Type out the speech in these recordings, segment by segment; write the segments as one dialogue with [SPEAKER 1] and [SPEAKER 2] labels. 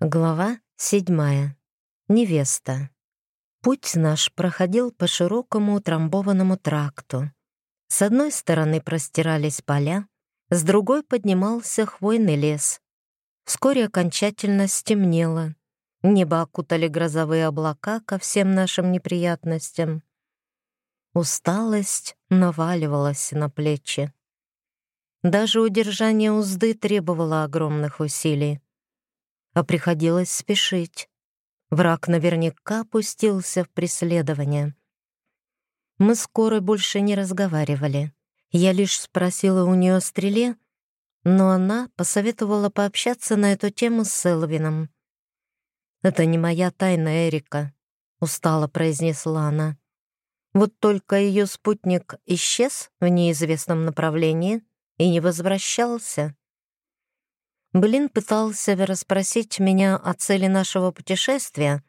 [SPEAKER 1] Глава седьмая. Невеста. Путь наш проходил по широкому утрамбованному тракту. С одной стороны простирались поля, с другой поднимался хвойный лес. Вскоре окончательно стемнело. Небо окутали грозовые облака ко всем нашим неприятностям. Усталость наваливалась на плечи. Даже удержание узды требовало огромных усилий а приходилось спешить. Враг наверняка пустился в преследование. Мы скоро больше не разговаривали. Я лишь спросила у нее о стреле, но она посоветовала пообщаться на эту тему с Селвином. «Это не моя тайна, Эрика», — устало произнесла она. Вот только ее спутник исчез в неизвестном направлении и не возвращался. Блин пытался расспросить меня о цели нашего путешествия,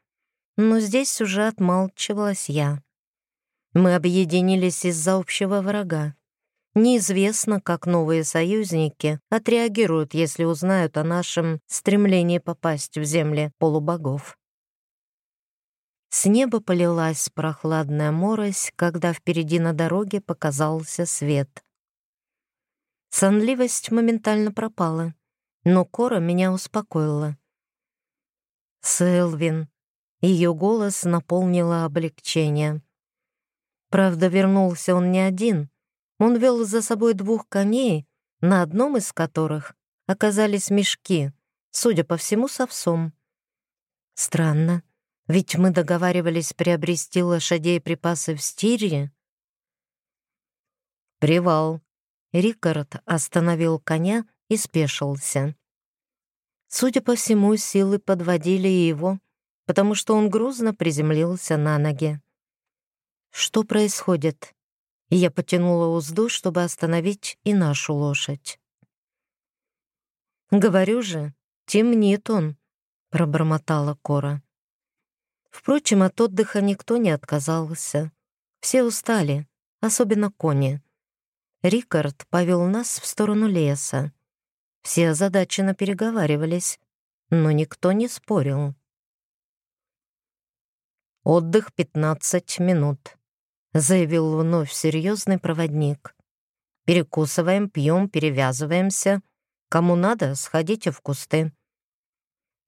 [SPEAKER 1] но здесь уже отмалчивалась я. Мы объединились из-за общего врага. Неизвестно, как новые союзники отреагируют, если узнают о нашем стремлении попасть в земли полубогов. С неба полилась прохладная морось, когда впереди на дороге показался свет. Сонливость моментально пропала но Кора меня успокоила. «Селвин», ее голос наполнило облегчение. Правда, вернулся он не один. Он вел за собой двух коней, на одном из которых оказались мешки, судя по всему, с овсом. Странно, ведь мы договаривались приобрести лошадей и припасы в Стирии. «Привал», Рикард остановил коня и спешился. Судя по всему, силы подводили его, потому что он грузно приземлился на ноги. Что происходит? Я потянула узду, чтобы остановить и нашу лошадь. «Говорю же, темнит он», — пробормотала Кора. Впрочем, от отдыха никто не отказался. Все устали, особенно кони. Рикард повел нас в сторону леса. Все озадаченно переговаривались, но никто не спорил. «Отдых 15 минут», — заявил вновь серьезный проводник. «Перекусываем, пьем, перевязываемся. Кому надо, сходите в кусты.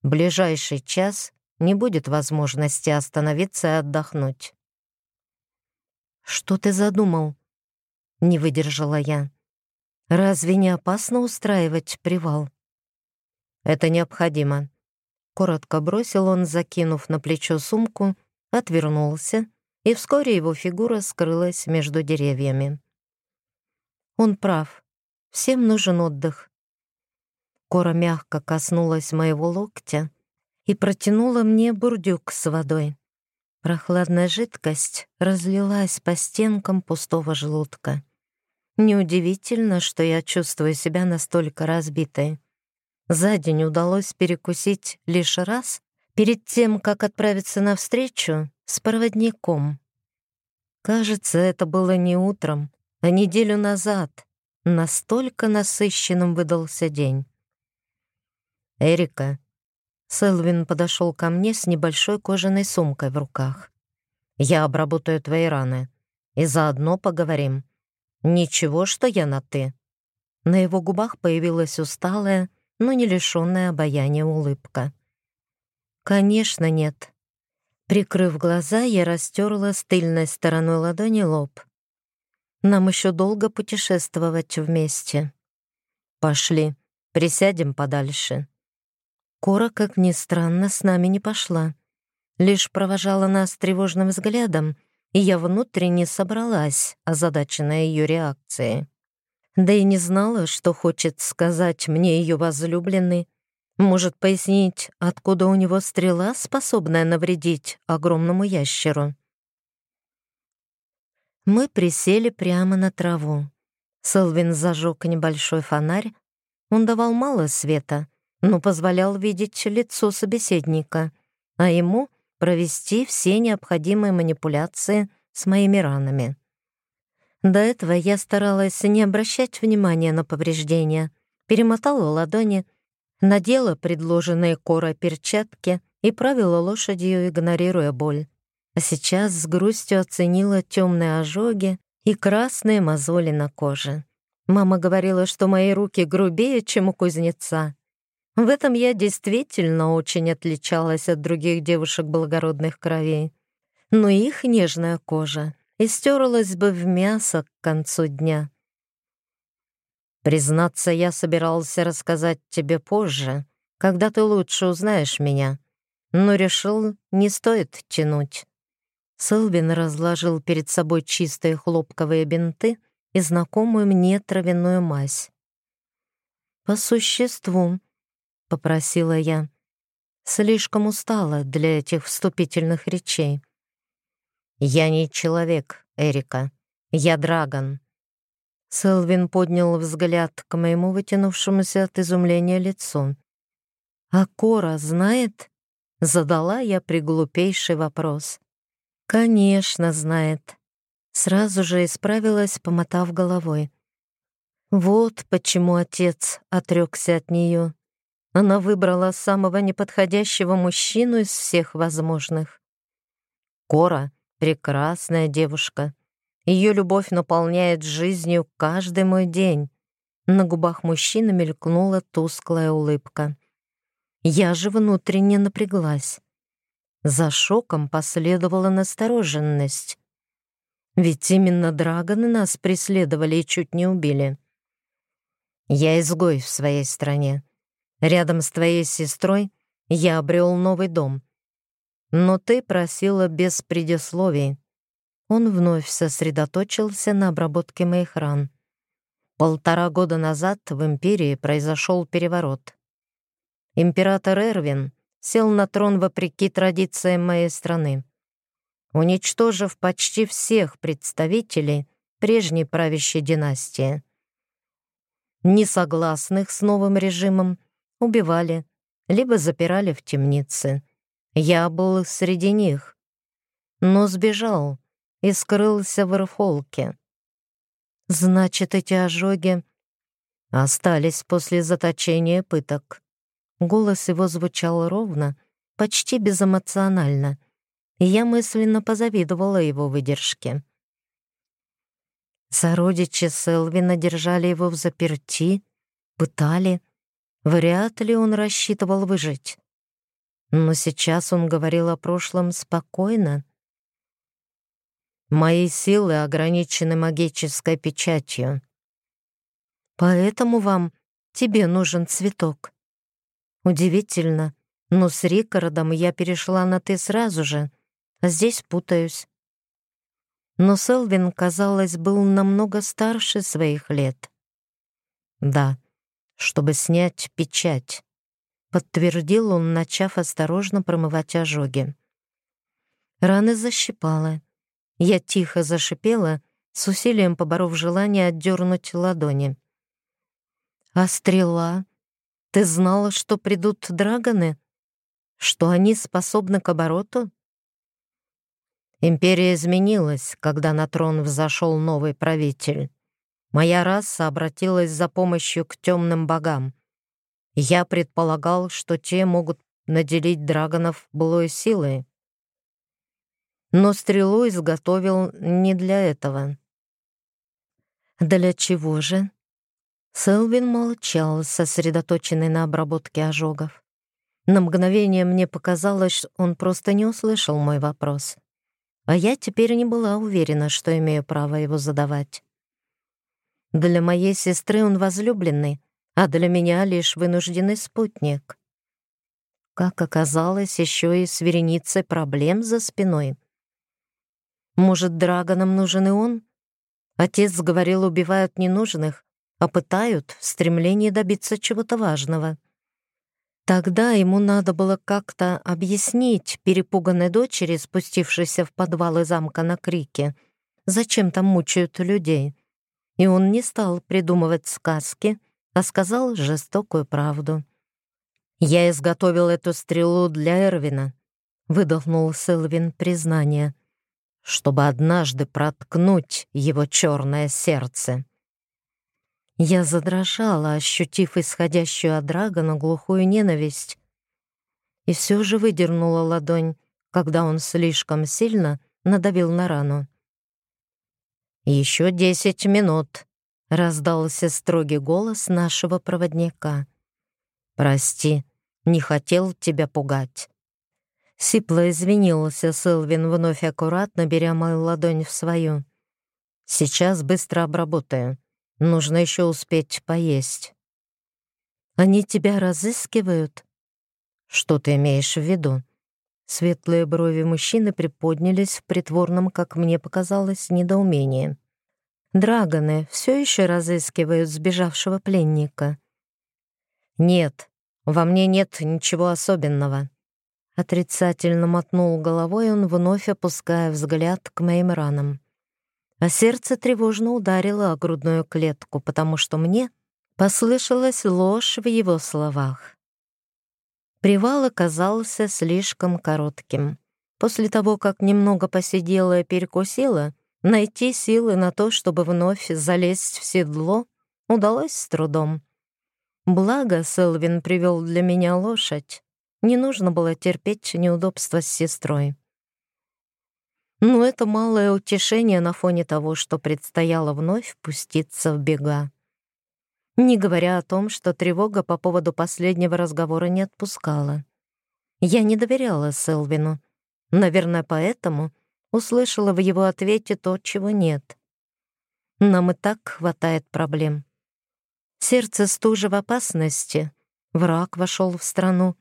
[SPEAKER 1] Ближайший час не будет возможности остановиться и отдохнуть». «Что ты задумал?» — не выдержала я. Разве не опасно устраивать привал? Это необходимо. Коротко бросил он, закинув на плечо сумку, отвернулся, и вскоре его фигура скрылась между деревьями. Он прав. Всем нужен отдых. Кора мягко коснулась моего локтя и протянула мне бурдюк с водой. Прохладная жидкость разлилась по стенкам пустого желудка. Неудивительно, что я чувствую себя настолько разбитой. За день удалось перекусить лишь раз, перед тем, как отправиться на встречу с проводником. Кажется, это было не утром, а неделю назад. Настолько насыщенным выдался день. «Эрика», Селвин подошел ко мне с небольшой кожаной сумкой в руках. «Я обработаю твои раны и заодно поговорим «Ничего, что я на «ты». На его губах появилась усталая, но не лишённая обаяния улыбка. «Конечно, нет». Прикрыв глаза, я растерла с тыльной стороной ладони лоб. «Нам еще долго путешествовать вместе». «Пошли, присядем подальше». Кора, как ни странно, с нами не пошла. Лишь провожала нас тревожным взглядом — и я внутренне собралась, озадаченная ее реакцией. Да и не знала, что хочет сказать мне ее возлюбленный. Может пояснить, откуда у него стрела, способная навредить огромному ящеру. Мы присели прямо на траву. Селвин зажег небольшой фонарь. Он давал мало света, но позволял видеть лицо собеседника, а ему — провести все необходимые манипуляции с моими ранами. До этого я старалась не обращать внимания на повреждения, перемотала ладони, Надела предложенные Кора перчатки и правила лошадью, игнорируя боль. А сейчас с грустью оценила темные ожоги и красные мозоли на коже. Мама говорила, что мои руки грубее, чем у кузнеца. В этом я действительно очень отличалась от других девушек благородных кровей. Но их нежная кожа истерлась бы в мясо к концу дня. Признаться, я собирался рассказать тебе позже, когда ты лучше узнаешь меня, но решил, не стоит тянуть. Сэлвин разложил перед собой чистые хлопковые бинты и знакомую мне травяную мазь. «По существу», — попросила я. Слишком устала для этих вступительных речей. «Я не человек, Эрика. Я драгон. Селвин поднял взгляд к моему вытянувшемуся от изумления лицу. «А Кора знает?» — задала я приглупейший вопрос. «Конечно, знает». Сразу же исправилась, помотав головой. Вот почему отец отрекся от нее. Она выбрала самого неподходящего мужчину из всех возможных. Кора — прекрасная девушка, ее любовь наполняет жизнью каждый мой день. На губах мужчины мелькнула тусклая улыбка. Я же внутренне напряглась. За шоком последовала настороженность. Ведь именно драгоны нас преследовали и чуть не убили. Я изгой в своей стране. Рядом с твоей сестрой я обрел новый дом. Но ты просила без предисловий. Он вновь сосредоточился на обработке моих ран. Полтора года назад в империи произошел переворот. Император Эрвин сел на трон вопреки традициям моей страны, уничтожив почти всех представителей прежней правящей династии. Несогласных с новым режимом убивали, либо запирали в темницы. Я был среди них, но сбежал, и скрылся в Ирфолке. Значит, эти ожоги остались после заточения пыток. Голос его звучал ровно, почти безэмоционально, и я мысленно позавидовала его выдержке. Сородичи Селвина держали его в заперти, пытали. Вряд ли он рассчитывал выжить. Но сейчас он говорил о прошлом спокойно, Мои силы ограничены магической печатью. Поэтому вам, тебе нужен цветок. Удивительно, но с Рикардом я перешла на «ты» сразу же, а здесь путаюсь. Но Селвин, казалось, был намного старше своих лет. Да, чтобы снять печать, подтвердил он, начав осторожно промывать ожоги. Раны защипала, я тихо зашипела, с усилием поборов желание отдернуть ладони. «А стрела? Ты знала, что придут драгоны? Что они способны к обороту?» Империя изменилась, когда на трон взошел новый правитель. Моя раса обратилась за помощью к темным богам. Я предполагал, что те могут наделить драгонов былой силой но стрелу изготовил не для этого. «Для чего же?» Селвин молчал, сосредоточенный на обработке ожогов. На мгновение мне показалось, он просто не услышал мой вопрос. А я теперь не была уверена, что имею право его задавать. Для моей сестры он возлюбленный, а для меня лишь вынужденный спутник. Как оказалось, еще и с вереницей проблем за спиной. Может, Драгонам нужен и он? Отец говорил, убивают ненужных, а пытают в стремлении добиться чего-то важного. Тогда ему надо было как-то объяснить перепуганной дочери, спустившейся в подвалы замка на крике, зачем там мучают людей. И он не стал придумывать сказки, а сказал жестокую правду. «Я изготовил эту стрелу для Эрвина», — выдохнул Сэлвин признание чтобы однажды проткнуть его черное сердце. Я задрожала, ощутив исходящую от Драгона глухую ненависть, и все же выдернула ладонь, когда он слишком сильно надавил на рану. «Еще десять минут», — раздался строгий голос нашего проводника. «Прости, не хотел тебя пугать». Сипло извинился Сэлвин, вновь аккуратно беря мою ладонь в свою. «Сейчас быстро обработаю. Нужно еще успеть поесть». «Они тебя разыскивают?» «Что ты имеешь в виду?» Светлые брови мужчины приподнялись в притворном, как мне показалось, недоумении. «Драгоны все еще разыскивают сбежавшего пленника?» «Нет, во мне нет ничего особенного». Отрицательно мотнул головой он, вновь опуская взгляд к моим ранам а сердце тревожно ударило о грудную клетку, потому что мне послышалась ложь в его словах. Привал оказался слишком коротким. После того, как немного посидела и перекусила, найти силы на то, чтобы вновь залезть в седло, удалось с трудом. Благо, Селвин привел для меня лошадь. Не нужно было терпеть неудобства с сестрой. Но это малое утешение на фоне того, что предстояло вновь пуститься в бега. Не говоря о том, что тревога по поводу последнего разговора не отпускала. Я не доверяла Селвину. Наверное, поэтому услышала в его ответе то, чего нет. Нам и так хватает проблем. Сердце стужа в опасности, враг вошел в страну,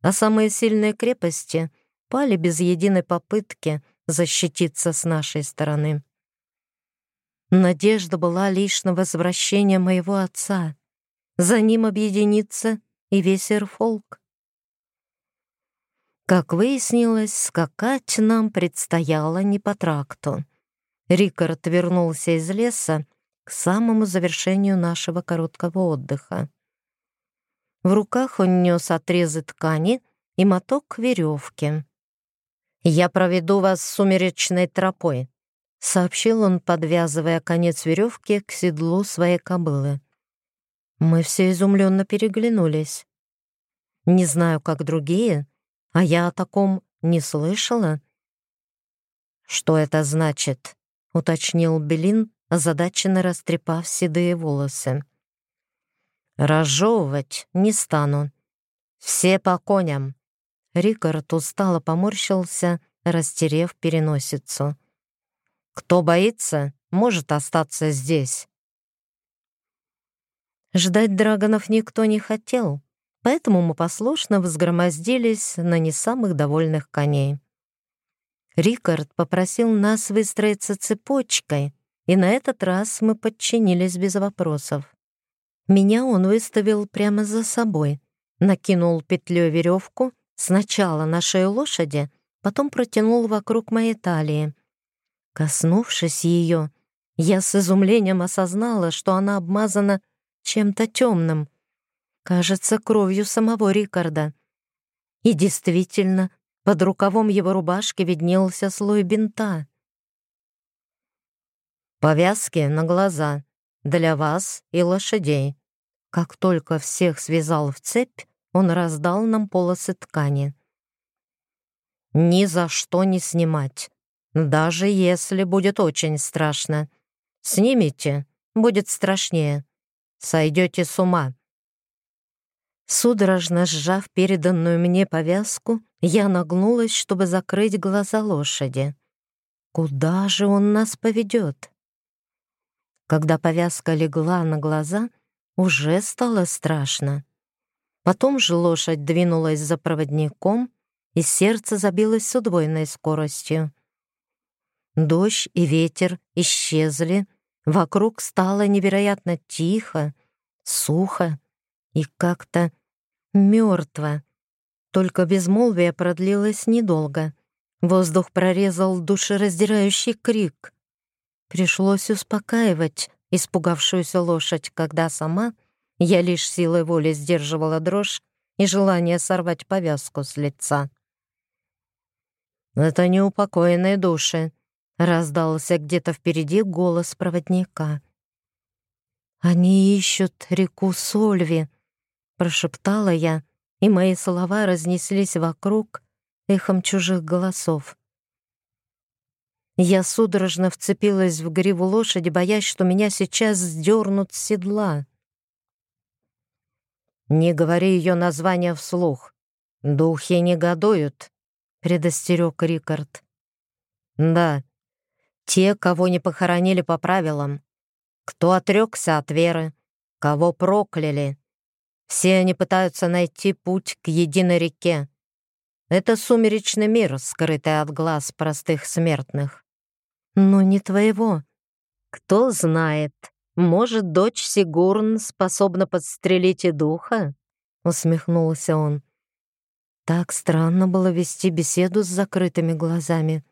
[SPEAKER 1] а самые сильные крепости пали без единой попытки — защититься с нашей стороны. Надежда была лишь на возвращение моего отца. За ним объединится и весь Эрфолк. Как выяснилось, скакать нам предстояло не по тракту. Рикард вернулся из леса к самому завершению нашего короткого отдыха. В руках он нес отрезы ткани и моток веревки. «Я проведу вас сумеречной тропой», — сообщил он, подвязывая конец веревки к седлу своей кобылы. Мы все изумленно переглянулись. Не знаю, как другие, а я о таком не слышала. «Что это значит?» — уточнил Белин, озадаченно растрепав седые волосы. «Разжевывать не стану. Все по коням. Рикард устало поморщился, растерев переносицу. «Кто боится, может остаться здесь». Ждать драгонов никто не хотел, поэтому мы послушно взгромоздились на не самых довольных коней. Рикард попросил нас выстроиться цепочкой, и на этот раз мы подчинились без вопросов. Меня он выставил прямо за собой, накинул петлю веревку Сначала на шею лошади, потом протянул вокруг моей талии. Коснувшись ее, я с изумлением осознала, что она обмазана чем-то темным, кажется, кровью самого Рикарда. И действительно, под рукавом его рубашки виднелся слой бинта. «Повязки на глаза для вас и лошадей». Как только всех связал в цепь, он раздал нам полосы ткани. «Ни за что не снимать, даже если будет очень страшно. Снимите, будет страшнее. Сойдете с ума». Судорожно сжав переданную мне повязку, я нагнулась, чтобы закрыть глаза лошади. Куда же он нас поведет? Когда повязка легла на глаза, уже стало страшно. Потом же лошадь двинулась за проводником, и сердце забилось с удвоенной скоростью. Дождь и ветер исчезли, вокруг стало невероятно тихо, сухо и как-то мертво. Только безмолвие продлилось недолго. Воздух прорезал душераздирающий крик. Пришлось успокаивать испугавшуюся лошадь, когда сама я лишь силой воли сдерживала дрожь и желание сорвать повязку с лица. «Это неупокоенные души», — раздался где-то впереди голос проводника. «Они ищут реку Сольви», — прошептала я, и мои слова разнеслись вокруг эхом чужих голосов. Я судорожно вцепилась в гриву лошади, боясь, что меня сейчас сдернут с седла. «Не говори ее название вслух. Духи негодуют», — предостерег Рикард. «Да, те, кого не похоронили по правилам, кто отрекся от веры, кого прокляли. Все они пытаются найти путь к единой реке. Это сумеречный мир, скрытый от глаз простых смертных. Но не твоего. Кто знает, может, дочь Сигурн способна подстрелить и духа? Усмехнулся он. Так странно было вести беседу с закрытыми глазами.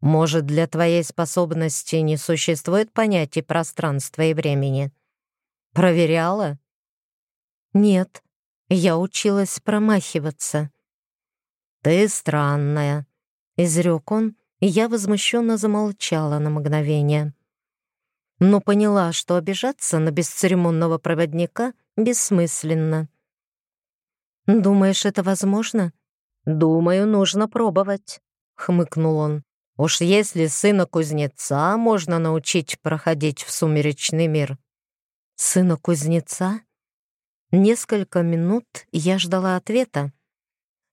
[SPEAKER 1] Может, для твоей способности не существует понятий пространства и времени? Проверяла? Нет, я училась промахиваться. Ты странная, изрек он, и я возмущенно замолчала на мгновение. Но поняла, что обижаться на бесцеремонного проводника бессмысленно. «Думаешь, это возможно?» «Думаю, нужно пробовать», — хмыкнул он. «Уж если сына кузнеца можно научить проходить в сумеречный мир». «Сына кузнеца?» Несколько минут я ждала ответа,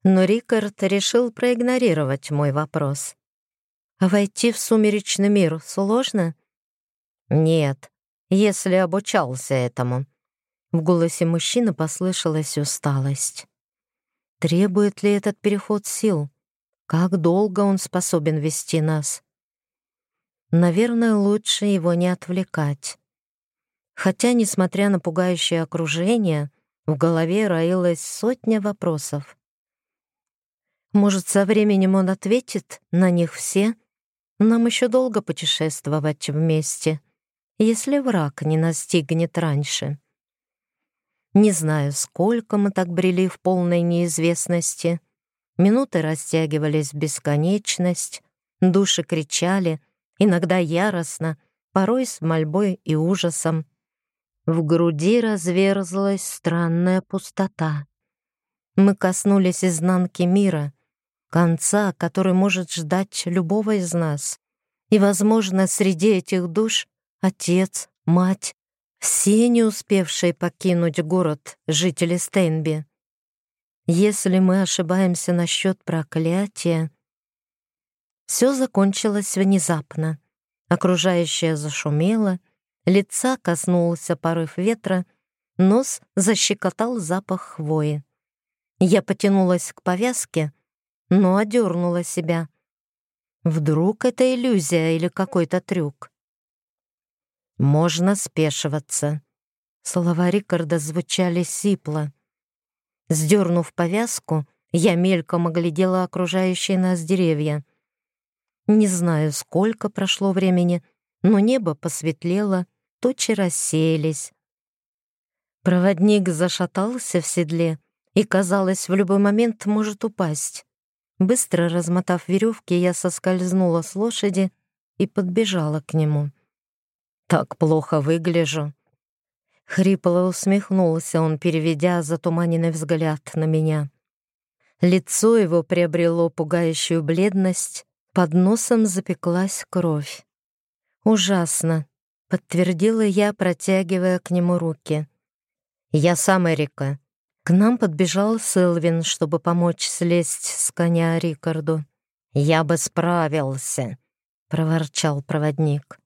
[SPEAKER 1] но Рикард решил проигнорировать мой вопрос. Войти в сумеречный мир сложно? Нет, если обучался этому. В голосе мужчины послышалась усталость. Требует ли этот переход сил? Как долго он способен вести нас? Наверное, лучше его не отвлекать. Хотя, несмотря на пугающее окружение, в голове роилась сотня вопросов. Может, со временем он ответит на них все — нам еще долго путешествовать вместе, если враг не настигнет раньше. Не знаю, сколько мы так брели в полной неизвестности. Минуты растягивались в бесконечность, души кричали, иногда яростно, порой с мольбой и ужасом. В груди разверзлась странная пустота. Мы коснулись изнанки мира, конца, который может ждать любого из нас. И, возможно, среди этих душ отец, мать, все не успевшие покинуть город жители Стейнби. Если мы ошибаемся насчет проклятия, все закончилось внезапно. Окружающее зашумело, лица коснулся порыв ветра, нос защекотал запах хвои. Я потянулась к повязке, но одернула себя. Вдруг это иллюзия или какой-то трюк? Можно спешиваться. Слова Рикарда звучали сипло. Сдернув повязку, я мельком оглядела окружающие нас деревья. Не знаю, сколько прошло времени, но небо посветлело, тучи рассеялись. Проводник зашатался в седле и, казалось, в любой момент может упасть. Быстро размотав веревки, я соскользнула с лошади и подбежала к нему. «Так плохо выгляжу». Хрипло усмехнулся он, переведя затуманенный взгляд на меня. Лицо его приобрело пугающую бледность, под носом запеклась кровь. «Ужасно», — подтвердила я, протягивая к нему руки. «Я сам Эрика», к нам подбежал Сэлвин, чтобы помочь слезть с коня Рикарду. «Я бы справился», — проворчал проводник.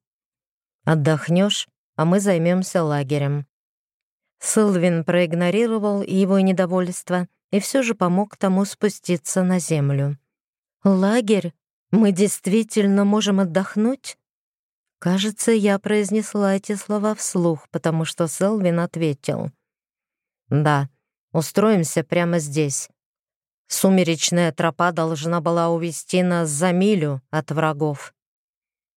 [SPEAKER 1] «Отдохнешь, а мы займемся лагерем». Сэлвин проигнорировал его недовольство и все же помог тому спуститься на землю. «Лагерь? Мы действительно можем отдохнуть?» Кажется, я произнесла эти слова вслух, потому что Сэлвин ответил. «Да, Устроимся прямо здесь. Сумеречная тропа должна была увести нас за милю от врагов.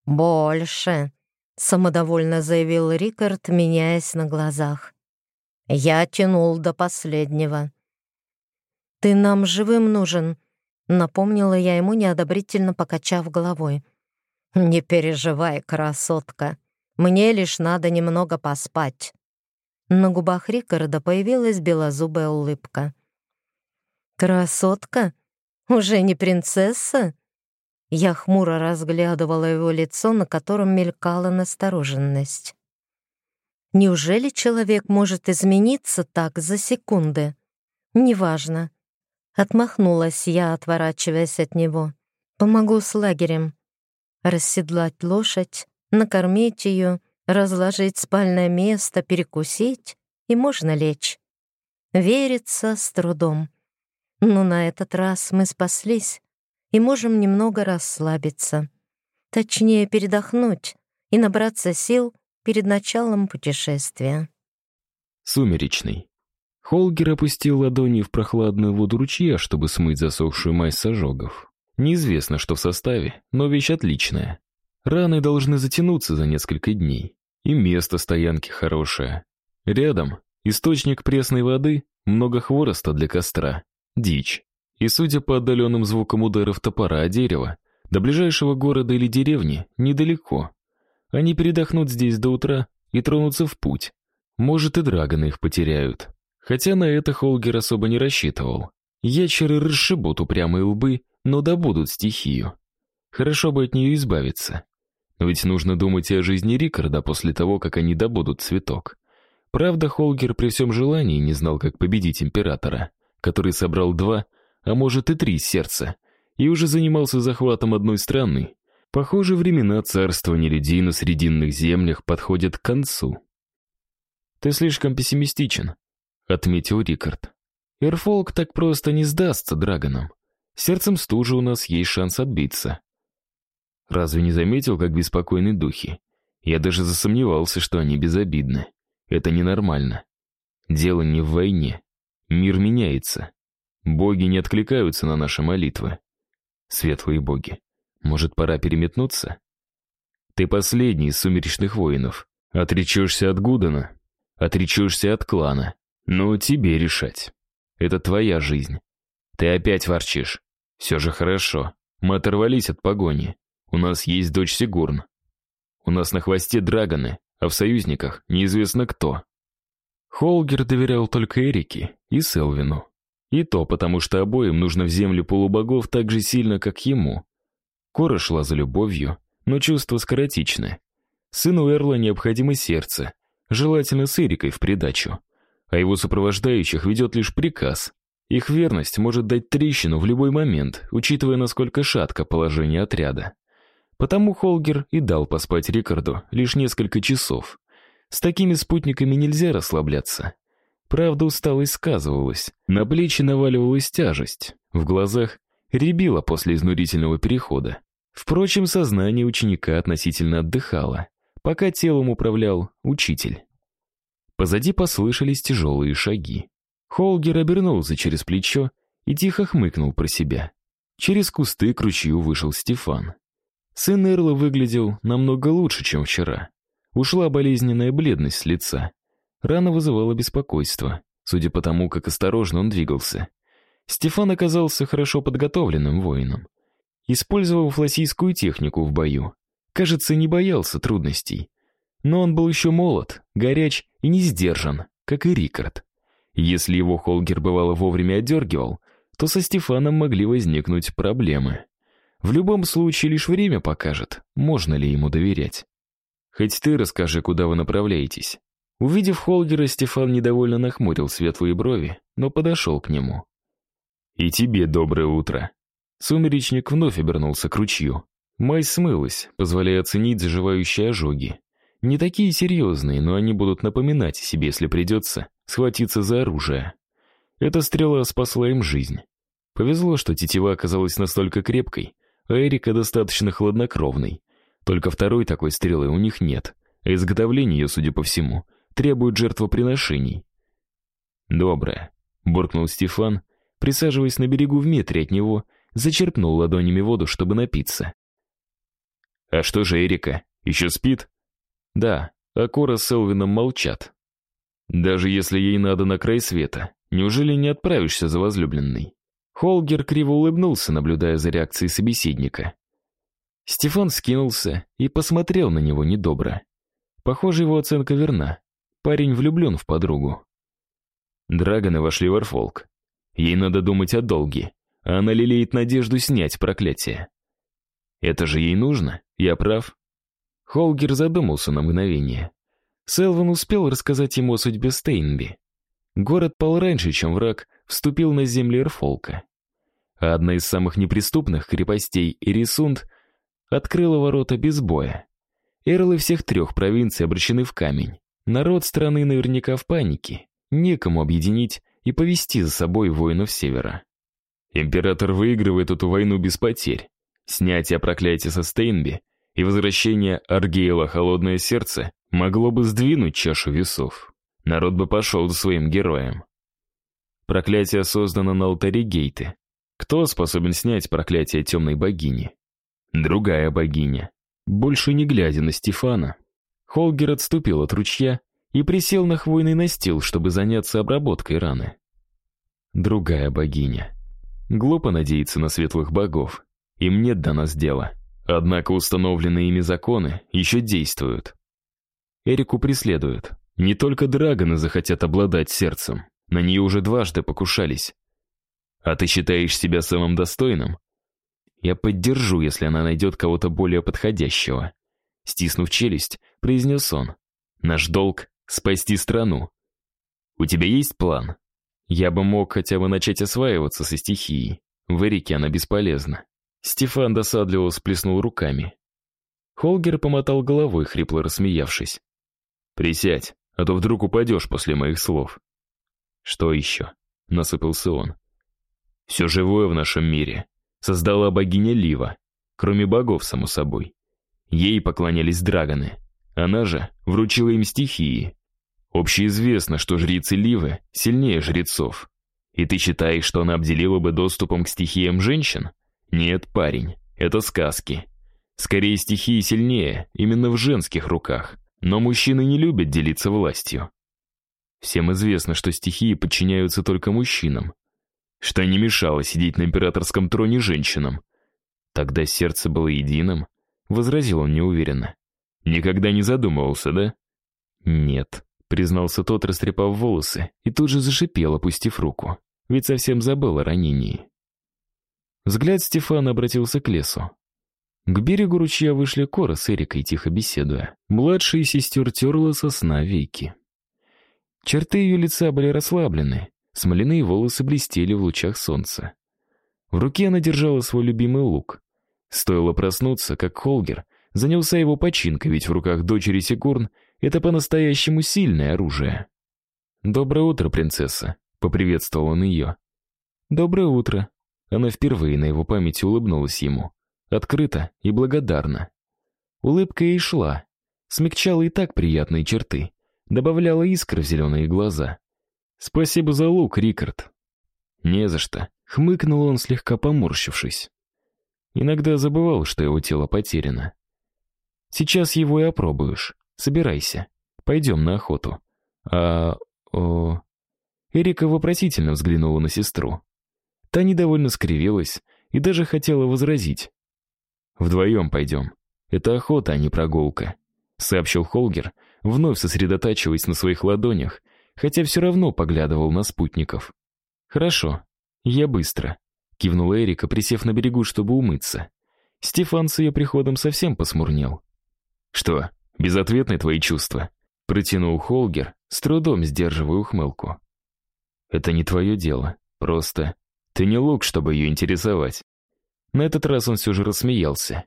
[SPEAKER 1] «Больше», — самодовольно заявил Рикард, меняясь на глазах. «Я тянул до последнего». «Ты нам живым нужен», — напомнила я ему, неодобрительно покачав головой. «Не переживай, красотка», Мне лишь надо немного поспать». На губах Рикарда появилась белозубая улыбка. «Красотка? Уже не принцесса?» Я хмуро разглядывала его лицо, на котором мелькала настороженность. Неужели человек может измениться так за секунды? Неважно. Отмахнулась я, отворачиваясь от него. Помогу с лагерем. Расседлать лошадь, накормить ее, разложить спальное место, перекусить, и можно лечь. Верится с трудом. Но на этот раз мы спаслись и можем немного расслабиться. Точнее, передохнуть и набраться сил перед началом путешествия.
[SPEAKER 2] Сумеречный. Холгер опустил ладони в прохладную воду ручья, чтобы смыть засохшую мазь с ожогов. Неизвестно, что в составе, но вещь отличная. Раны должны затянуться за несколько дней. И место стоянки хорошее. Рядом источник пресной воды, много хвороста для костра, дичь. И судя по отдаленным звукам ударов топора о дерево, до ближайшего города или деревни недалеко. Они передохнут здесь до утра и тронутся в путь. Может, и драгоны их потеряют. Хотя на это Холгер особо не рассчитывал. Ячеры расшибут упрямые лбы, но добудут стихию. Хорошо бы от нее избавиться. Но ведь нужно думать и о жизни Рикарда после того, как они добудут цветок. Правда, Холгер при всем желании не знал, как победить императора, который собрал два, а может и три сердца, и уже занимался захватом одной страны. Похоже, времена царствования людей на Срединных землях подходят к концу. «Ты слишком пессимистичен», — отметил Рикард. «Эрфолк так просто не сдастся драгонам. Сердцем стужи у нас есть шанс отбиться. Разве не заметил, как беспокойны духи? Я даже засомневался, что они безобидны. Это ненормально. Дело не в войне. Мир меняется. Боги не откликаются на наши молитвы. Светлые боги. Может, пора переметнуться? Ты последний из сумеречных воинов. Отречешься от Гудана, отречешься от клана. Но тебе решать. Это твоя жизнь. Ты опять ворчишь. Все же хорошо. Мы оторвались от погони. У нас есть дочь Сигурн. У нас на хвосте драгоны, а в союзниках неизвестно кто. Холгер доверял только Эрике и Селвину. И то потому, что обоим нужно в землю полубогов так же сильно, как ему. Кора шла за любовью, но чувства скоротичны. Сыну Эрла необходимо сердце, желательно с Эрикой в придачу. А его сопровождающих ведет лишь приказ. Их верность может дать трещину в любой момент, учитывая, насколько шатко положение отряда. Потому Холгер и дал поспать Рикарду лишь несколько часов. С такими спутниками нельзя расслабляться. Правда, усталость сказывалась, на плечи наваливалась тяжесть, в глазах рябило после изнурительного перехода. Впрочем, сознание ученика относительно отдыхало, пока телом управлял учитель. Позади послышались тяжелые шаги. Холгер обернулся через плечо и тихо хмыкнул про себя. Через кусты к ручью вышел Стефан. Сын Эрла выглядел намного лучше, чем вчера. Ушла болезненная бледность с лица. Рана вызывала беспокойство, судя по тому, как осторожно он двигался. Стефан оказался хорошо подготовленным воином. Использовал фласийскую технику в бою. Кажется, не боялся трудностей. Но он был еще молод, горяч и не сдержан, как и Рикард. Если его Холгер бывало вовремя отдергивал, то со Стефаном могли возникнуть проблемы. В любом случае лишь время покажет, можно ли ему доверять. Хоть ты расскажи, куда вы направляетесь. Увидев Холгера, Стефан недовольно нахмурил светлые брови, но подошел к нему. И тебе доброе утро. Сумеречник вновь обернулся к ручью. Май смылась, позволяя оценить заживающие ожоги. Не такие серьезные, но они будут напоминать себе, если придется схватиться за оружие. Эта стрела спасла им жизнь. Повезло, что тетива оказалась настолько крепкой, а Эрика достаточно хладнокровной. Только второй такой стрелы у них нет, а изготовление ее, судя по всему, требует жертвоприношений. «Доброе», — буркнул Стефан, присаживаясь на берегу в метре от него, зачерпнул ладонями воду, чтобы напиться. «А что же Эрика? Еще спит?» «Да, а Кора с Элвином молчат. Даже если ей надо на край света, неужели не отправишься за возлюбленной?» Холгер криво улыбнулся, наблюдая за реакцией собеседника. Стефан скинулся и посмотрел на него недобро. Похоже, его оценка верна. Парень влюблен в подругу. Драгоны вошли в Арфолк. Ей надо думать о долге, она лелеет надежду снять проклятие. Это же ей нужно, я прав. Холгер задумался на мгновение. Селван успел рассказать ему о судьбе Стейнби. Город пал раньше, чем враг вступил на земли Эрфолка. А одна из самых неприступных крепостей Ирисунд открыла ворота без боя. Эрлы всех трех провинций обращены в камень. Народ страны наверняка в панике. Некому объединить и повести за собой воинов Севера. Император выигрывает эту войну без потерь. Снятие проклятия со Стейнби и возвращение Аргейла Холодное Сердце могло бы сдвинуть чашу весов. Народ бы пошел за своим героем. Проклятие создано на алтаре Гейты. Кто способен снять проклятие темной богини? Другая богиня. Больше не глядя на Стефана, Холгер отступил от ручья и присел на хвойный настил, чтобы заняться обработкой раны. Другая богиня. Глупо надеяться на светлых богов. Им нет до нас дела. Однако установленные ими законы еще действуют. Эрику преследуют. Не только драгоны захотят обладать сердцем. На нее уже дважды покушались. А ты считаешь себя самым достойным? Я поддержу, если она найдет кого-то более подходящего. Стиснув челюсть, произнес он. Наш долг — спасти страну. У тебя есть план? Я бы мог хотя бы начать осваиваться со стихией. В Эрике она бесполезна. Стефан досадливо сплеснул руками. Холгер помотал головой, хрипло рассмеявшись. «Присядь, а то вдруг упадешь после моих слов». «Что еще?» — насыпался он. «Все живое в нашем мире создала богиня Лива, кроме богов, само собой. Ей поклонялись драгоны. Она же вручила им стихии. Общеизвестно, что жрицы Ливы сильнее жрецов. И ты считаешь, что она обделила бы доступом к стихиям женщин? Нет, парень, это сказки. Скорее, стихии сильнее, именно в женских руках. Но мужчины не любят делиться властью. Всем известно, что стихии подчиняются только мужчинам что не мешало сидеть на императорском троне женщинам. Тогда сердце было единым, возразил он неуверенно. Никогда не задумывался, да? Нет, признался тот, растрепав волосы, и тут же зашипел, опустив руку. Ведь совсем забыл о ранении. Взгляд Стефана обратился к лесу. К берегу ручья вышли Кора с Эрикой, тихо беседуя. Младшая сестер терла со сна веки. Черты ее лица были расслаблены, Смоляные волосы блестели в лучах солнца. В руке она держала свой любимый лук. Стоило проснуться, как Холгер занялся его починкой, ведь в руках дочери Сигурн это по-настоящему сильное оружие. «Доброе утро, принцесса», — поприветствовал он ее. «Доброе утро». Она впервые на его памяти улыбнулась ему. Открыто и благодарно. Улыбка ей шла, смягчала и так приятные черты, добавляла искр в зеленые глаза. «Спасибо за лук, Рикард». «Не за что», — хмыкнул он, слегка поморщившись. Иногда забывал, что его тело потеряно. «Сейчас его и опробуешь. Собирайся. Пойдем на охоту». «А... о...» Эрика вопросительно взглянула на сестру. Та недовольно скривилась и даже хотела возразить. «Вдвоем пойдем. Это охота, а не прогулка», — сообщил Холгер, вновь сосредотачиваясь на своих ладонях хотя все равно поглядывал на спутников. «Хорошо, я быстро», — кивнула Эрика, присев на берегу, чтобы умыться. Стефан с ее приходом совсем посмурнел. «Что, безответны твои чувства?» — протянул Холгер, с трудом сдерживая ухмылку. «Это не твое дело, просто ты не лук, чтобы ее интересовать». На этот раз он все же рассмеялся.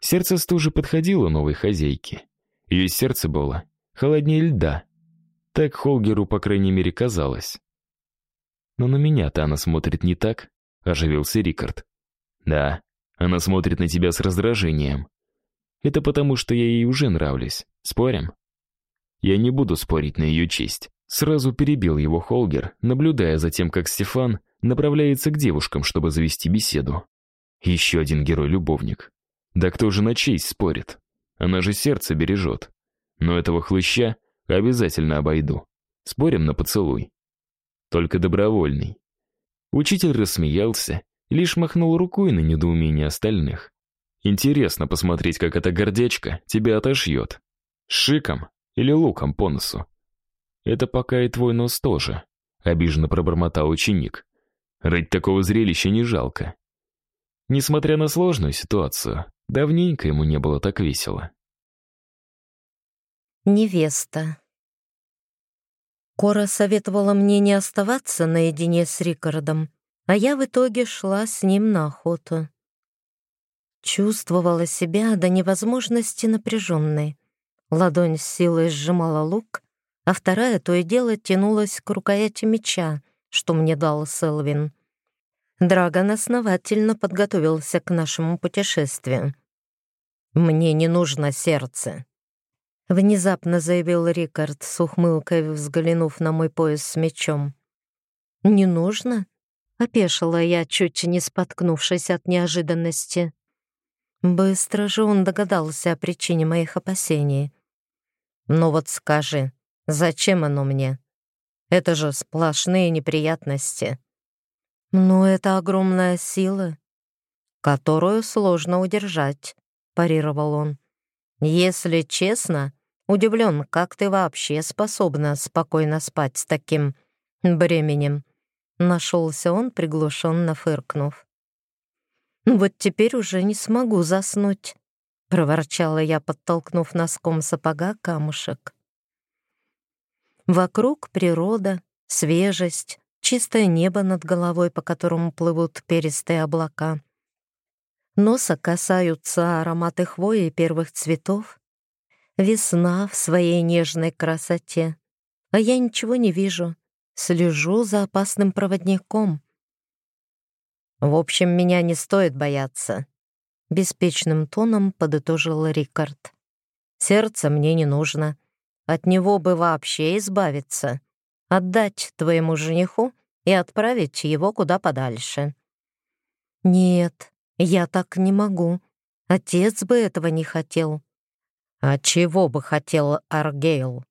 [SPEAKER 2] Сердце стужи подходило новой хозяйке. Ее сердце было холоднее льда, так Холгеру, по крайней мере, казалось. «Но на меня-то она смотрит не так», — оживился Рикард. «Да, она смотрит на тебя с раздражением. Это потому, что я ей уже нравлюсь. Спорим?» «Я не буду спорить на ее честь». Сразу перебил его Холгер, наблюдая за тем, как Стефан направляется к девушкам, чтобы завести беседу. Еще один герой-любовник. Да кто же на честь спорит? Она же сердце бережет. Но этого хлыща Обязательно обойду. Спорим на поцелуй. Только добровольный. Учитель рассмеялся лишь махнул рукой на недоумение остальных. Интересно посмотреть, как эта гордячка тебя отошьет. Шиком или луком по носу? Это пока и твой нос тоже, обиженно пробормотал ученик. Ради такого зрелища не жалко. Несмотря на сложную ситуацию, давненько ему не было так весело.
[SPEAKER 1] Невеста. Кора советовала мне не оставаться наедине с Рикардом, а я в итоге шла с ним на охоту. Чувствовала себя до невозможности напряженной. Ладонь с силой сжимала лук, а вторая то и дело тянулась к рукояти меча, что мне дал Селвин. Драгон основательно подготовился к нашему путешествию. «Мне не нужно сердце», — внезапно заявил Рикард с ухмылкой, взглянув на мой пояс с мечом. «Не нужно?» — опешила я, чуть не споткнувшись от неожиданности. Быстро же он догадался о причине моих опасений. «Ну вот скажи, зачем оно мне? Это же сплошные неприятности». «Ну, это огромная сила, которую сложно удержать», — парировал он. «Если честно, удивлен, как ты вообще способна спокойно спать с таким бременем». Нашелся он, приглушенно фыркнув. «Вот теперь уже не смогу заснуть», — проворчала я, подтолкнув носком сапога камушек. Вокруг природа, свежесть, чистое небо над головой, по которому плывут перистые облака. Носа касаются ароматы хвои и первых цветов. Весна в своей нежной красоте. А я ничего не вижу. Слежу за опасным проводником. В общем, меня не стоит бояться. Беспечным тоном подытожил Рикард. Сердце мне не нужно. От него бы вообще избавиться отдать твоему жениху и отправить его куда подальше». «Нет, я так не могу. Отец бы этого не хотел». «А чего бы хотел Аргейл?»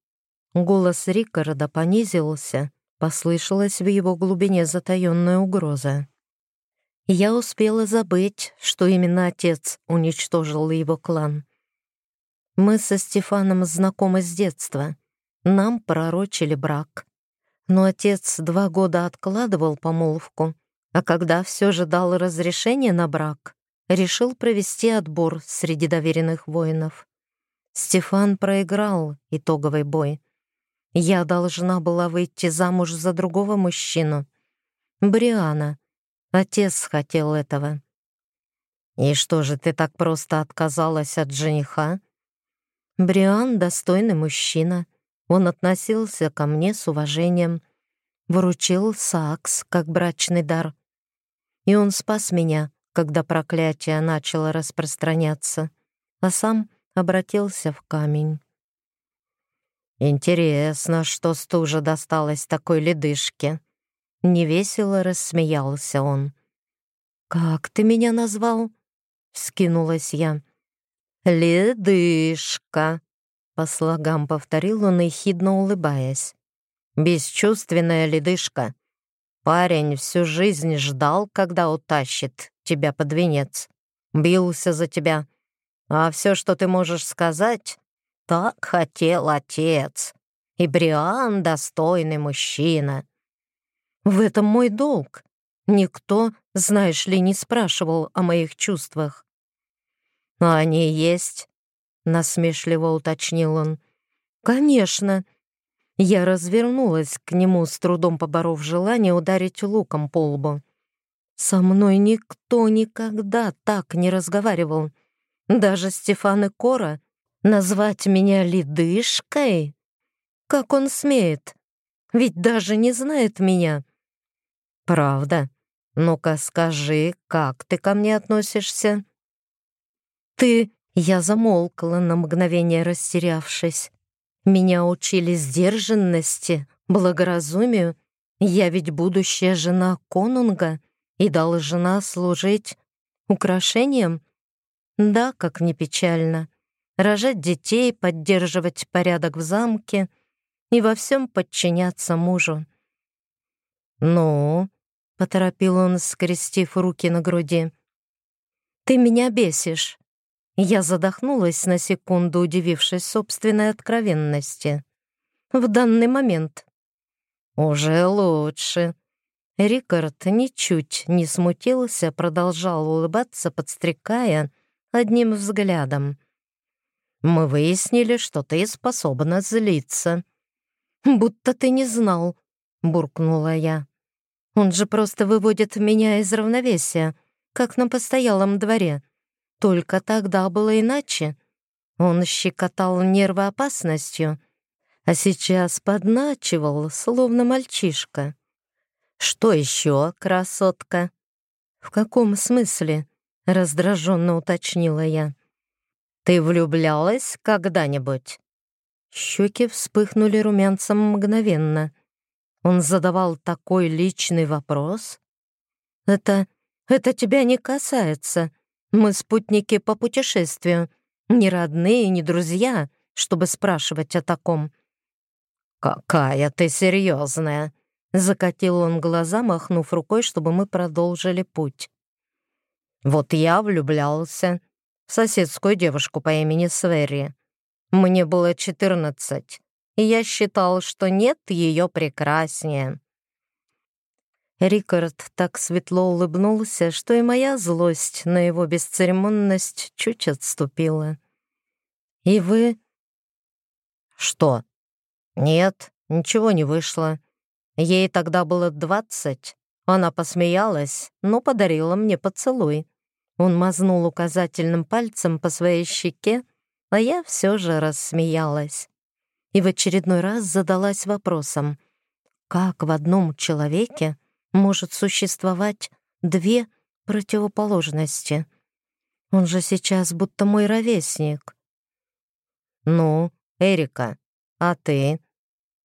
[SPEAKER 1] Голос Рикарда понизился, послышалась в его глубине затаённая угроза. Я успела забыть, что именно отец уничтожил его клан. Мы со Стефаном знакомы с детства. Нам пророчили брак. Но отец два года откладывал помолвку, а когда все же дал разрешение на брак, решил провести отбор среди доверенных воинов. Стефан проиграл итоговый бой. Я должна была выйти замуж за другого мужчину. Бриана. Отец хотел этого. «И что же, ты так просто отказалась от жениха?» Бриан — достойный мужчина. Он относился ко мне с уважением, вручил сакс как брачный дар. И он спас меня, когда проклятие начало распространяться, а сам обратился в камень. «Интересно, что стужа досталась такой ледышке?» Невесело рассмеялся он. «Как ты меня назвал?» — скинулась я. «Ледышка», по слогам повторил он, ехидно улыбаясь. «Бесчувственная ледышка. Парень всю жизнь ждал, когда утащит тебя под венец. Бился за тебя. А все, что ты можешь сказать, так хотел отец. И Бриан — достойный мужчина. В этом мой долг. Никто, знаешь ли, не спрашивал о моих чувствах. А они есть, — насмешливо уточнил он. «Конечно». Я развернулась к нему, с трудом поборов желание ударить луком по лбу. «Со мной никто никогда так не разговаривал. Даже Стефан и Кора. Назвать меня ледышкой? Как он смеет? Ведь даже не знает меня». «Правда? Ну-ка скажи, как ты ко мне относишься?» «Ты я замолкла на мгновение, растерявшись. Меня учили сдержанности, благоразумию. Я ведь будущая жена конунга и должна служить украшением. Да, как не печально. Рожать детей, поддерживать порядок в замке и во всем подчиняться мужу. «Ну?» — поторопил он, скрестив руки на груди. «Ты меня бесишь. Я задохнулась на секунду, удивившись собственной откровенности. В данный момент. Уже лучше. Рикард ничуть не смутился, продолжал улыбаться, подстрекая одним взглядом. «Мы выяснили, что ты способна злиться». «Будто ты не знал», — буркнула я. «Он же просто выводит меня из равновесия, как на постоялом дворе. Только тогда было иначе. Он щекотал нервы опасностью, а сейчас подначивал, словно мальчишка. «Что еще, красотка?» «В каком смысле?» — раздраженно уточнила я. «Ты влюблялась когда-нибудь?» Щеки вспыхнули румянцем мгновенно. Он задавал такой личный вопрос. «Это... это тебя не касается. Мы спутники по путешествию. Не родные, не друзья, чтобы спрашивать о таком». «Какая ты серьезная!» Закатил он глаза, махнув рукой, чтобы мы продолжили путь. Вот я влюблялся в соседскую девушку по имени Сверри. Мне было четырнадцать, и я считал, что нет ее прекраснее. Рикард так светло улыбнулся, что и моя злость на его бесцеремонность чуть отступила. «И вы...» «Что?» «Нет, ничего не вышло. Ей тогда было двадцать. Она посмеялась, но подарила мне поцелуй. Он мазнул указательным пальцем по своей щеке, а я все же рассмеялась. И в очередной раз задалась вопросом, как в одном человеке может существовать две противоположности? Он же сейчас будто мой ровесник. «Ну, Эрика, а ты?»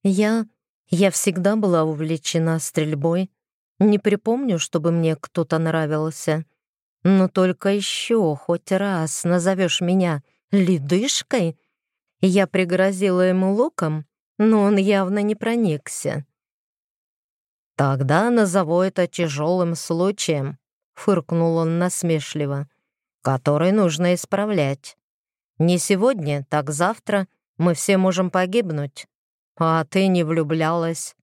[SPEAKER 1] «Я я всегда была увлечена стрельбой. Не припомню, чтобы мне кто-то нравился. Но только еще хоть раз назовешь меня ледышкой, я пригрозила ему луком, но он явно не проникся. «Тогда назову это тяжелым случаем», — фыркнул он насмешливо, «который нужно исправлять. Не сегодня, так завтра мы все можем погибнуть. «А ты не влюблялась?»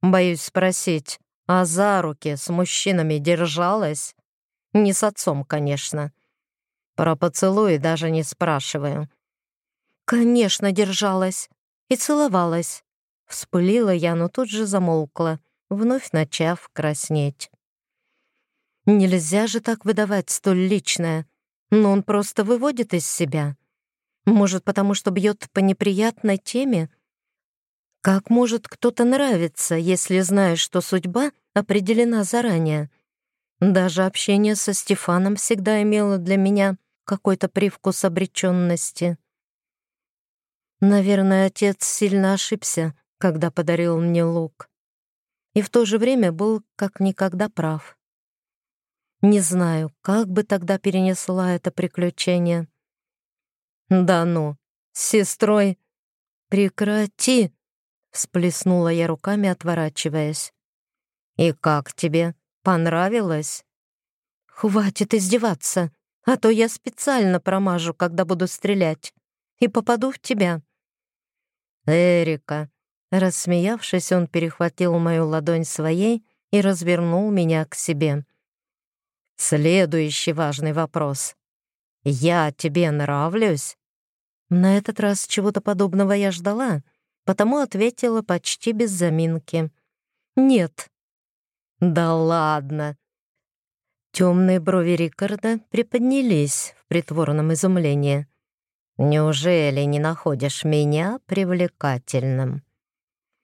[SPEAKER 1] Боюсь спросить, а за руки с мужчинами держалась? Не с отцом, конечно. Про поцелуи даже не спрашиваю. «Конечно, держалась. И целовалась». Вспылила я, но тут же замолкла, вновь начав краснеть. Нельзя же так выдавать столь личное, но он просто выводит из себя. Может, потому что бьет по неприятной теме — как может кто-то нравиться, если знаешь, что судьба определена заранее? Даже общение со Стефаном всегда имело для меня какой-то привкус обреченности. Наверное, отец сильно ошибся, когда подарил мне лук. И в то же время был как никогда прав. Не знаю, как бы тогда перенесла это приключение. Да ну, сестрой. Прекрати, Всплеснула я руками, отворачиваясь. «И как тебе? Понравилось?» «Хватит издеваться, а то я специально промажу, когда буду стрелять, и попаду в тебя».
[SPEAKER 2] «Эрика!»
[SPEAKER 1] Рассмеявшись, он перехватил мою ладонь своей и развернул меня к себе. «Следующий важный вопрос. Я тебе нравлюсь?» На этот раз чего-то подобного я ждала, потому ответила почти без заминки. «Нет». «Да ладно». Темные брови Рикарда приподнялись в притворном изумлении. «Неужели не находишь меня привлекательным?»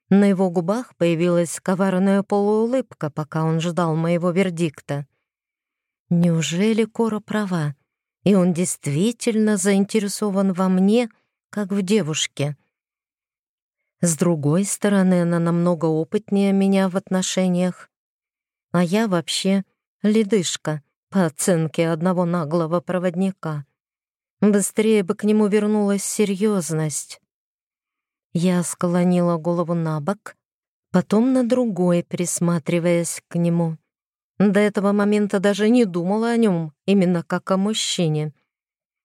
[SPEAKER 1] На его губах появилась коварная полуулыбка, пока он ждал моего вердикта. Неужели Кора права, и он действительно заинтересован во мне, как в девушке? С другой стороны, она намного опытнее меня в отношениях. А я вообще ледышка, по оценке одного наглого проводника. Быстрее бы к нему вернулась серьезность. Я склонила голову на бок, потом на другой, присматриваясь к нему. До этого момента даже не думала о нем, именно как о мужчине.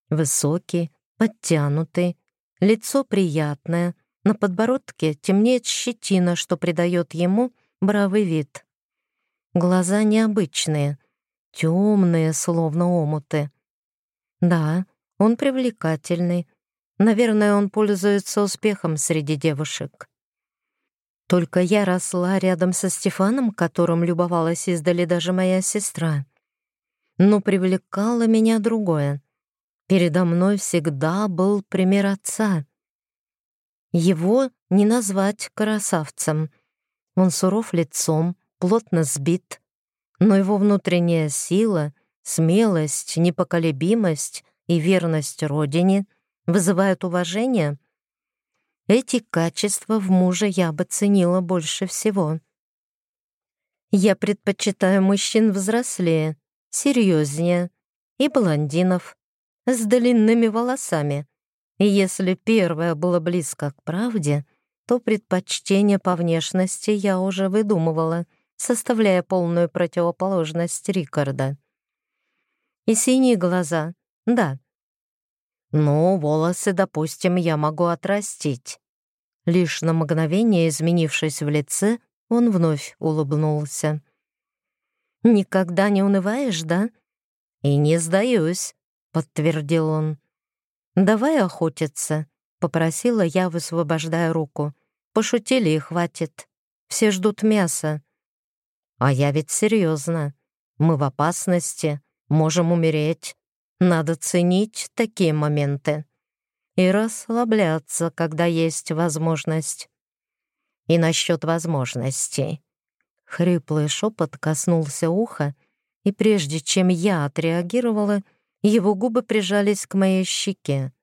[SPEAKER 1] Высокий, подтянутый, лицо приятное, на подбородке темнеет щетина, что придает ему бравый вид. Глаза необычные, темные, словно омуты. Да, он привлекательный. Наверное, он пользуется успехом среди девушек. Только я росла рядом со Стефаном, которым любовалась издали даже моя сестра. Но привлекало меня другое. Передо мной всегда был пример отца. Его не назвать красавцем. Он суров лицом, плотно сбит, но его внутренняя сила, смелость, непоколебимость и верность родине вызывают уважение. Эти качества в муже я бы ценила больше всего. Я предпочитаю мужчин взрослее, серьезнее и блондинов с длинными волосами. И если первое было близко к правде, то предпочтение по внешности я уже выдумывала — составляя полную противоположность Рикарда. И синие глаза, да. Ну, волосы, допустим, я могу отрастить. Лишь на мгновение, изменившись в лице, он вновь улыбнулся. «Никогда не унываешь, да?» «И не сдаюсь», — подтвердил он. «Давай охотиться», — попросила я, высвобождая руку. «Пошутили и хватит. Все ждут мяса». А я ведь серьезно. Мы в опасности, можем умереть. Надо ценить такие моменты и расслабляться, когда есть возможность. И насчет возможностей. Хриплый шепот коснулся уха, и прежде чем я отреагировала, его губы прижались к моей щеке.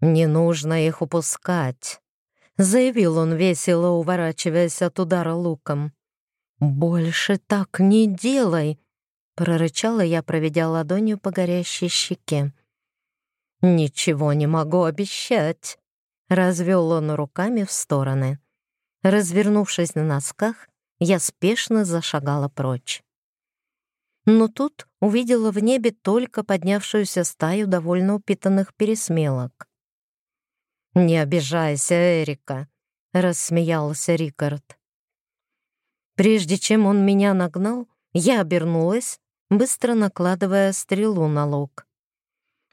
[SPEAKER 1] «Не нужно их упускать», — заявил он весело, уворачиваясь от удара луком. «Больше так не делай!» — прорычала я, проведя ладонью по горящей щеке. «Ничего не могу обещать!» — развел он руками в стороны. Развернувшись на носках, я спешно зашагала прочь. Но тут увидела в небе только поднявшуюся стаю довольно упитанных пересмелок. «Не обижайся, Эрика», — рассмеялся Рикард. Прежде чем он меня нагнал, я обернулась, быстро накладывая стрелу на лук.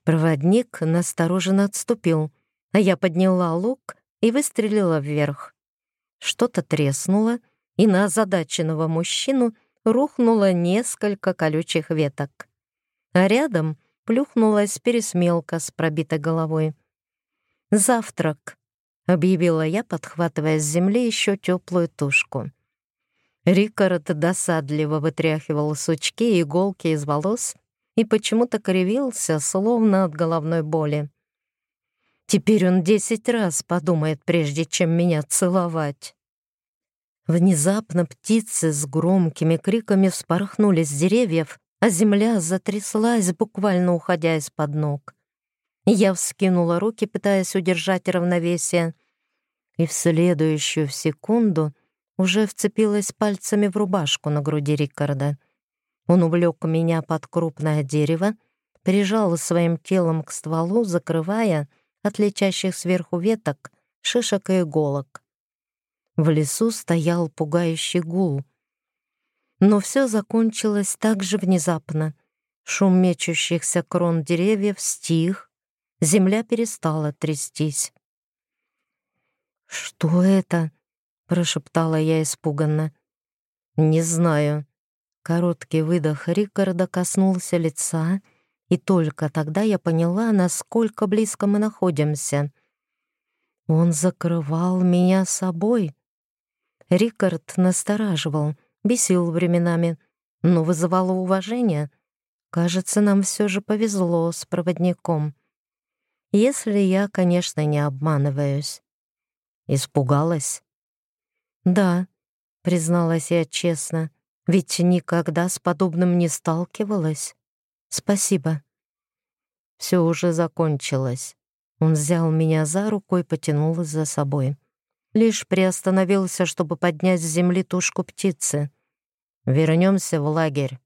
[SPEAKER 1] Проводник настороженно отступил, а я подняла лук и выстрелила вверх. Что-то треснуло, и на озадаченного мужчину рухнуло несколько колючих веток. А рядом плюхнулась пересмелка с пробитой головой. «Завтрак», — объявила я, подхватывая с земли еще теплую тушку. Рикард досадливо вытряхивал сучки и иголки из волос и почему-то кривился, словно от головной боли. Теперь он десять раз подумает, прежде чем меня целовать. Внезапно птицы с громкими криками вспорхнули с деревьев, а земля затряслась, буквально уходя из-под ног. Я вскинула руки, пытаясь удержать равновесие, и в следующую секунду — уже вцепилась пальцами в рубашку на груди Рикарда. Он увлек меня под крупное дерево, прижал своим телом к стволу, закрывая от летящих сверху веток, шишек и иголок. В лесу стоял пугающий гул. Но все закончилось так же внезапно. Шум мечущихся крон деревьев стих, земля перестала трястись. «Что это?» Прошептала я испуганно. Не знаю. Короткий выдох Рикарда коснулся лица, и только тогда я поняла, насколько близко мы находимся. Он закрывал меня собой. Рикард настораживал, бесил временами, но вызывал уважение. Кажется, нам все же повезло с проводником. Если я, конечно, не обманываюсь. Испугалась. «Да», — призналась я честно, «ведь никогда с подобным не сталкивалась. Спасибо». Все уже закончилось. Он взял меня за руку и потянул за собой. Лишь приостановился, чтобы поднять с земли тушку птицы. Вернемся в лагерь.